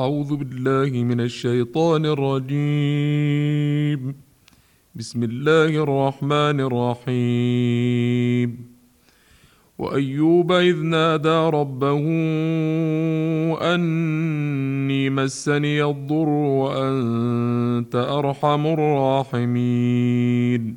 أعوذ بالله من الشيطان الرجيم. بسم الله الرحمن الرحيم. وأيوب إذ نادى ربه أني مسني الضر وأنت أرحم الراحمين.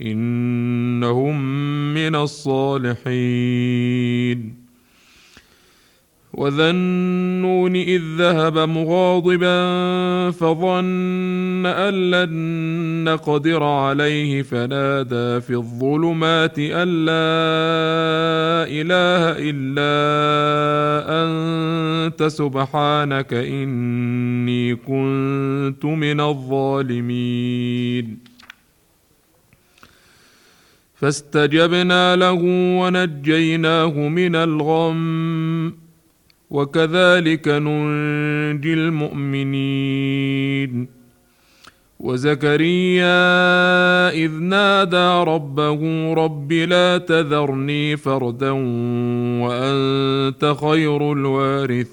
إنهم من الصالحين. وذا النون إذ ذهب مغاضبا فظن أن لن نقدر عليه. فنادى في الظلمات أن لا إله إلا أنت. سبحانك إني كنت من الظالمين. فاستجبنا له ونجيناه من الغم وكذلك ننجي المؤمنين. وزكريا إذ نادى ربه رب لا تذرني فردا وأنت خير الوارثين.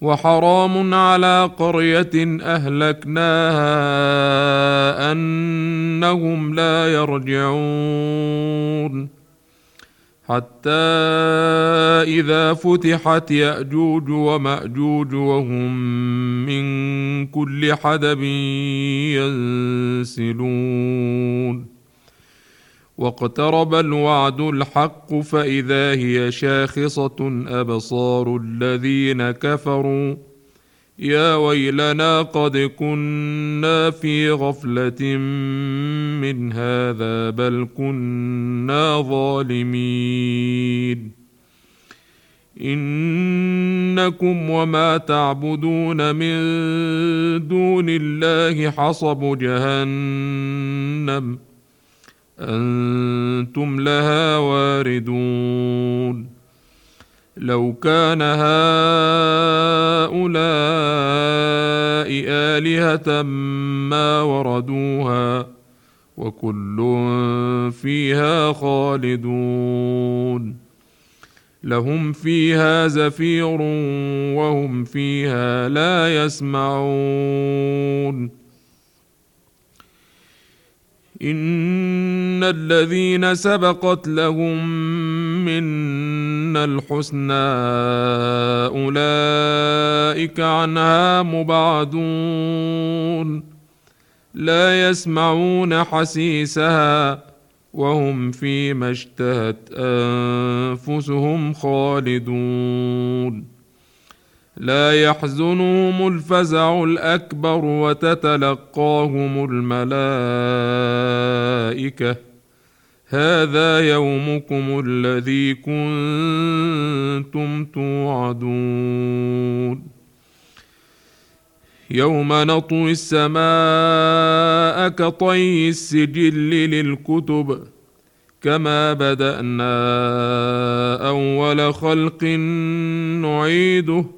وحرام على قرية اهلكناها أنهم لا يرجعون. حتى إذا فتحت يأجوج ومأجوج وهم من كل حدب ينسلون. واقترب الوعد الحق فإذا هي شاخصة أبصار الذين كفروا. يا ويلنا قد كنا في غفلة من هذا بل كنا ظالمين. إنكم وما تعبدون من دون الله حصب جهنم. أنتم لها واردون. لو كان هؤلاء آلهة ما وردوها وكل فيها خالدون. لهم فيها زفير وهم فيها لا يسمعون. إن الذين سبقت لهم منا الحسنى أولئك عنها مبعدون. لا يسمعون حسيسها وهم فيما اشتهت أنفسهم خالدون. لا يحزنهم الفزع الأكبر وتتلقاهم الملائكة. هذا يومكم الذي كنتم توعدون. يوم نطوي السماء كطي السجل للكتب كما بدأنا أول خلق نعيده.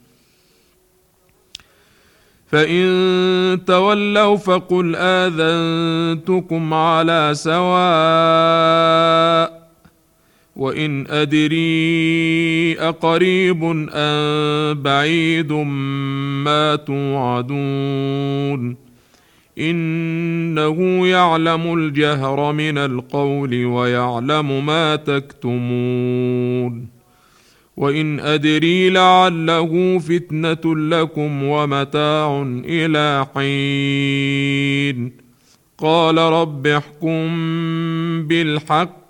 فان تولوا فقل اذنتكم على سواء وان ادري اقريب ام بعيد ما توعدون انه يعلم الجهر من القول ويعلم ما تكتمون وإن أدري لعله فتنة لكم ومتاع إلى حين. قال رب احكم بالحق.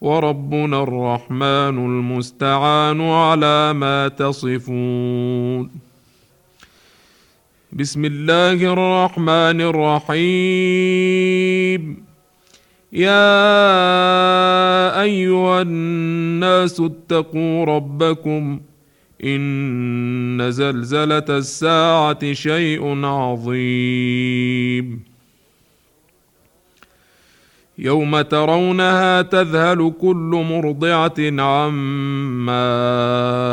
وربنا الرحمن المستعان على ما تصفون. بسم الله الرحمن الرحيم. يا أيها الناس اتقوا ربكم إن زلزلة الساعة شيء عظيم. يوم ترونها تذهل كل مرضعة عما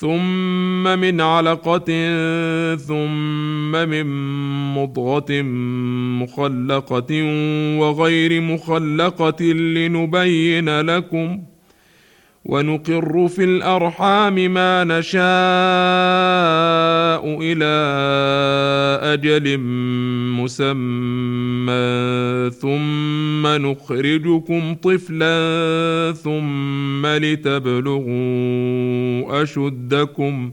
ثم من علقة ثم من مضغة مخلقة وغير مخلقة لنبين لكم ونقر في الارحام ما نشاء إلى أجل مسمى ثم نخرجكم طفلا ثم لتبلغوا أشدكم.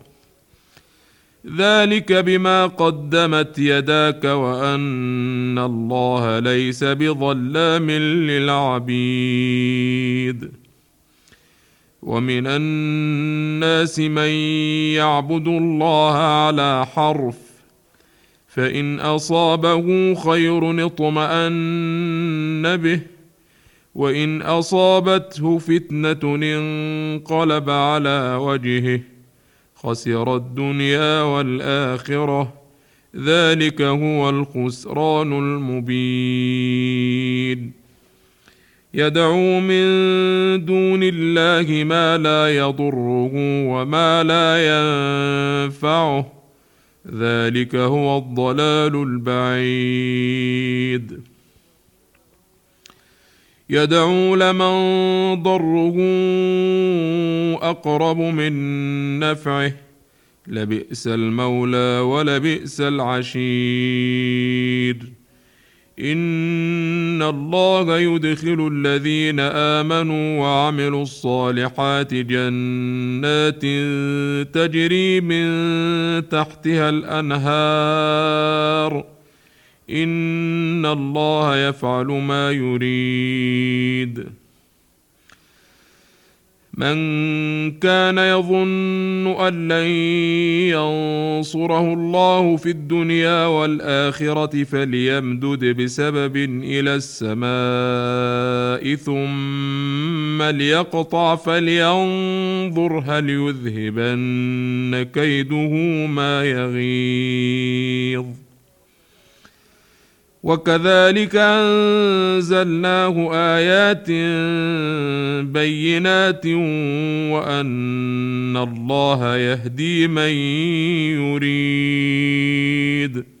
ذلك بما قدمت يداك وأن الله ليس بظلام للعبيد. ومن الناس من يعبد الله على حرف فإن أصابه خير اطمأن به وإن أصابته فتنة انقلب على وجهه. خسر الدنيا والآخرة. ذلك هو الخسران المبين. يدعو من دون الله ما لا يضره وما لا ينفعه. ذلك هو الضلال البعيد. يدعو لمن ضره أقرب من نفعه. لبئس المولى ولبئس العشير. إن الله يدخل الذين آمنوا وعملوا الصالحات جنات تجري من تحتها الأنهار. ان الله يفعل ما يريد. من كان يظن ان لن ينصره الله في الدنيا والاخره فليمدد بسبب إلى السماء ثم ليقطع فلينظر هل يذهبن كيده ما يغيظ. وكذلك أنزلناه آيات بينات وأن الله يهدي من يريد.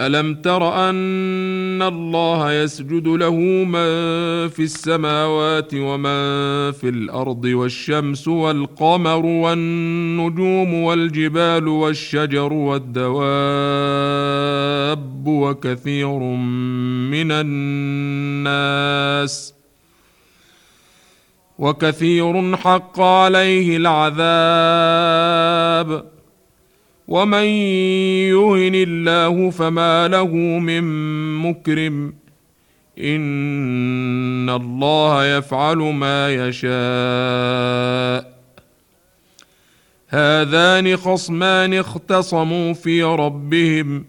ألم تر أن الله يسجد له من في السماوات ومن في الأرض والشمس والقمر والنجوم والجبال والشجر والدواب وكثير من الناس وكثير حق عليه العذاب ومن يهن الله فما له من مكرم ان الله يفعل ما يشاء هذان خصمان اختصموا في ربهم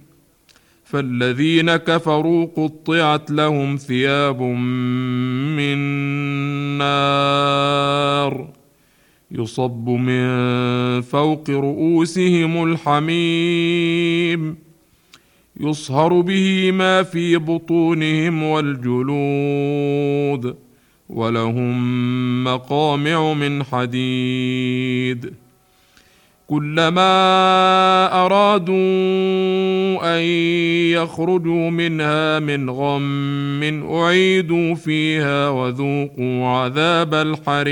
فالذين كفروا قطعت لهم ثياب من نار يصب من فوق رؤوسهم الحميم يصهر به ما في بطونهم والجلود ولهم مقامع من حديد. كلما أرادوا أن يخرجوا منها من غم أعيدوا فيها وذوقوا عذاب الحريق.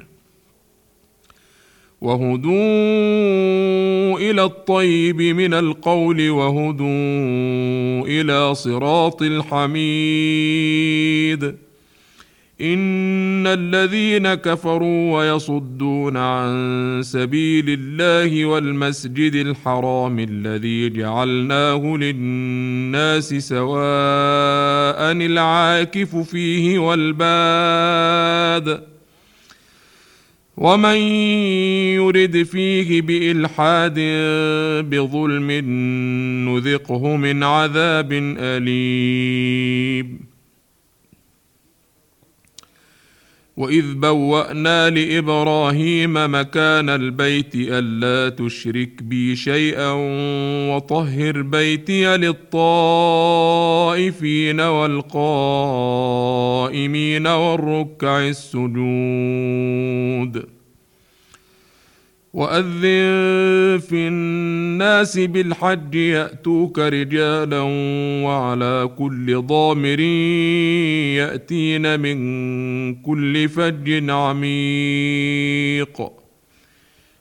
وهدوا إلى الطيب من القول وهدوا إلى صراط الحميد. إن الذين كفروا ويصدون عن سبيل الله والمسجد الحرام الذي جعلناه للناس سواء العاكف فيه والباد ومن يرد فيه بإلحاد بظلم نذقه من عذاب أليم. واذ بوانا لابراهيم مكان البيت الا تشرك بي شيئا وطهر بيتي للطائفين والقائمين والركع السجود وأذن في الناس بالحج يأتوك رجالا وعلى كل ضامر يأتين من كل فج عميق.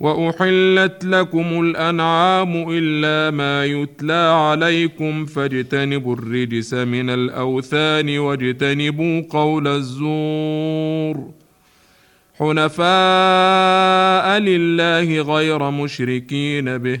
واحلت لكم الانعام الا ما يتلى عليكم فاجتنبوا الرجس من الاوثان واجتنبوا قول الزور حنفاء لله غير مشركين به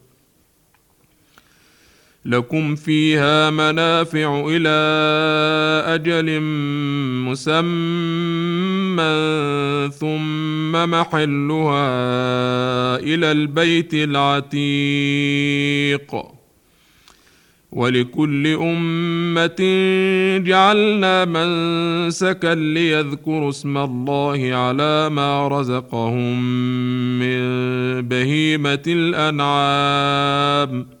لكم فيها منافع إلى أجل مسمى ثم محلها إلى البيت العتيق. ولكل أمة جعلنا منسكا ليذكروا اسم الله على ما رزقهم من بهيمة الأنعام.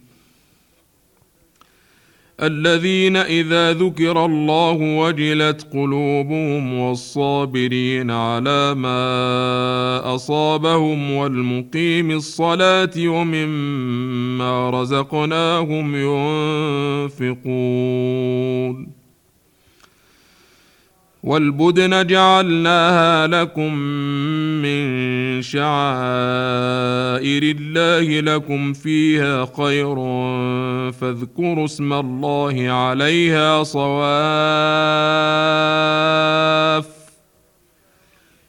الذين إذا ذكر الله وجلت قلوبهم والصابرين على ما أصابهم والمقيم الصلاة ومما رزقناهم ينفقون. والبدن جعلناها لكم من شعائر الله لكم فيها خير فاذكروا اسم الله عليها صواف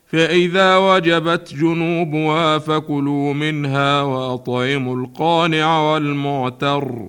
فإذا وجبت جنوبها فكلوا منها وأطعموا القانع والمعتر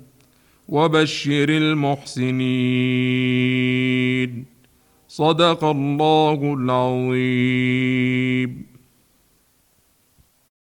وبشر المحسنين. صدق الله العظيم.